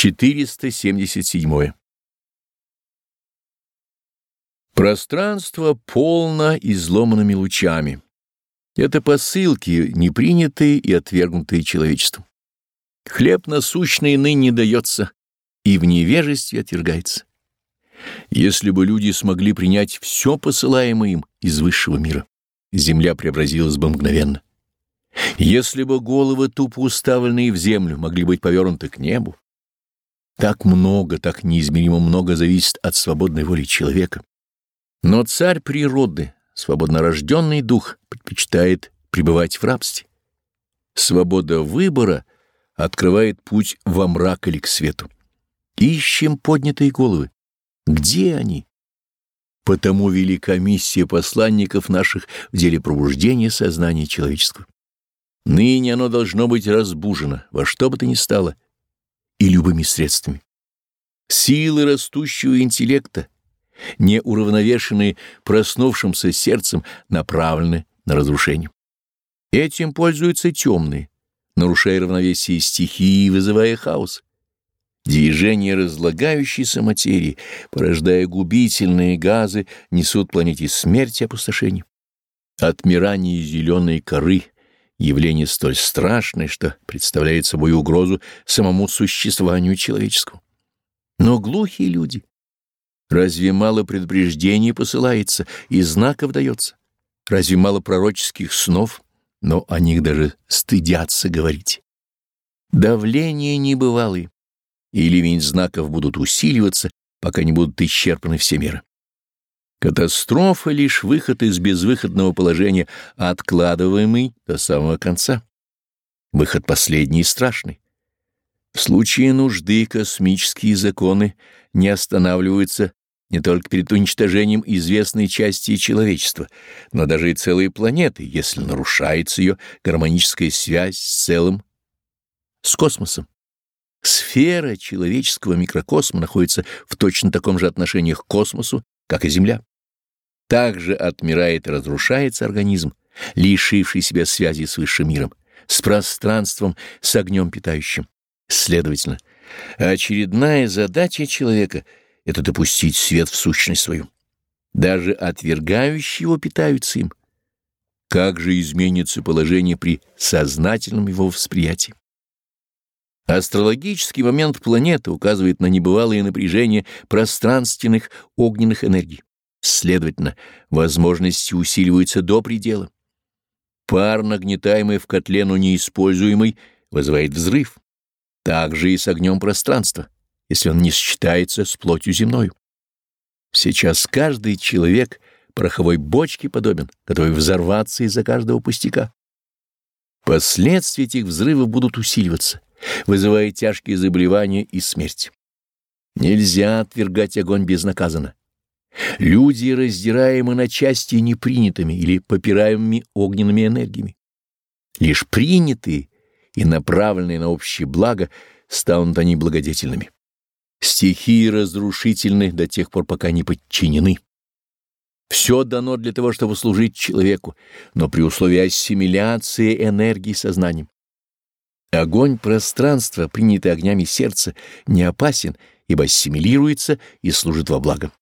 477. Пространство полно изломанными лучами. Это посылки, не принятые и отвергнутые человечеством. Хлеб насущный ныне дается и в невежестве отвергается. Если бы люди смогли принять все посылаемое им из высшего мира, земля преобразилась бы мгновенно. Если бы головы, тупо уставленные в землю, могли быть повернуты к небу, так много, так неизмеримо много зависит от свободной воли человека. Но царь природы, свободнорожденный дух, предпочитает пребывать в рабстве. Свобода выбора открывает путь во мрак или к свету. Ищем поднятые головы. Где они? Потому велика миссия посланников наших в деле пробуждения сознания человеческого. Ныне оно должно быть разбужено во что бы то ни стало — и любыми средствами. Силы растущего интеллекта, не уравновешенные проснувшимся сердцем, направлены на разрушение. Этим пользуются темные, нарушая равновесие стихии и вызывая хаос. Движение разлагающейся материи, порождая губительные газы, несут планете смерть и опустошение. Отмирание зеленой коры — явление столь страшное, что представляет собой угрозу самому существованию человеческому. Но глухие люди. Разве мало предупреждений посылается и знаков дается? Разве мало пророческих снов? Но о них даже стыдятся говорить. Давление небывалое, и ливень знаков будут усиливаться, пока не будут исчерпаны все меры. Катастрофа — лишь выход из безвыходного положения, откладываемый до самого конца. Выход последний и страшный. В случае нужды космические законы не останавливаются не только перед уничтожением известной части человечества, но даже и целой планеты, если нарушается ее гармоническая связь с целым, с космосом. Сфера человеческого микрокосма находится в точно таком же отношении к космосу, как и Земля. Также отмирает и разрушается организм, лишивший себя связи с высшим миром, с пространством, с огнем питающим. Следовательно, очередная задача человека — это допустить свет в сущность свою. Даже отвергающие его питаются им. Как же изменится положение при сознательном его восприятии? Астрологический момент планеты указывает на небывалое напряжение пространственных огненных энергий. Следовательно, возможности усиливаются до предела. Пар, нагнетаемый в котле, но неиспользуемый, вызывает взрыв. Так же и с огнем пространства, если он не сочетается с плотью земной. Сейчас каждый человек пороховой бочке подобен, готовый взорваться из-за каждого пустяка. Последствия этих взрывов будут усиливаться, вызывая тяжкие заболевания и смерть. Нельзя отвергать огонь безнаказанно. Люди раздираемы на части непринятыми или попираемыми огненными энергиями. Лишь принятые и направленные на общее благо станут они благодетельными. Стихии разрушительны до тех пор, пока не подчинены. Все дано для того, чтобы служить человеку, но при условии ассимиляции энергии сознанием. Огонь пространства, принятый огнями сердца, не опасен, ибо ассимилируется и служит во благо.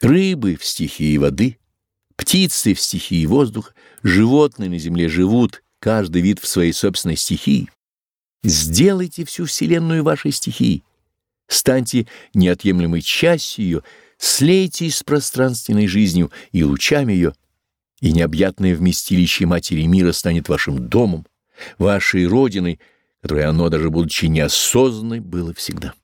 Рыбы в стихии воды, птицы в стихии воздуха, животные на земле живут, каждый вид в своей собственной стихии. Сделайте всю Вселенную вашей стихией, станьте неотъемлемой частью ее, слейтесь с пространственной жизнью и лучами ее, и необъятное вместилище Матери Мира станет вашим домом, вашей родиной, которой оно, даже будучи неосознанной, было всегда.